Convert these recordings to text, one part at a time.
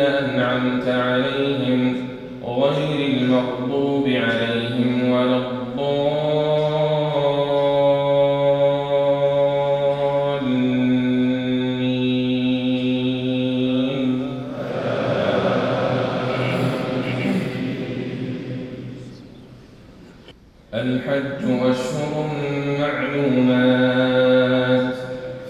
أنعمت عليهم غير المغضوب عليهم ولا الضالين. الحج أشهر معلومات.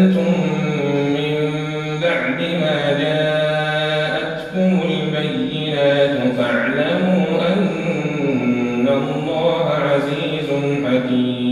أنتم من بعد ما جاءتكم البينات فاعلموا أن الله عزيز حكيم.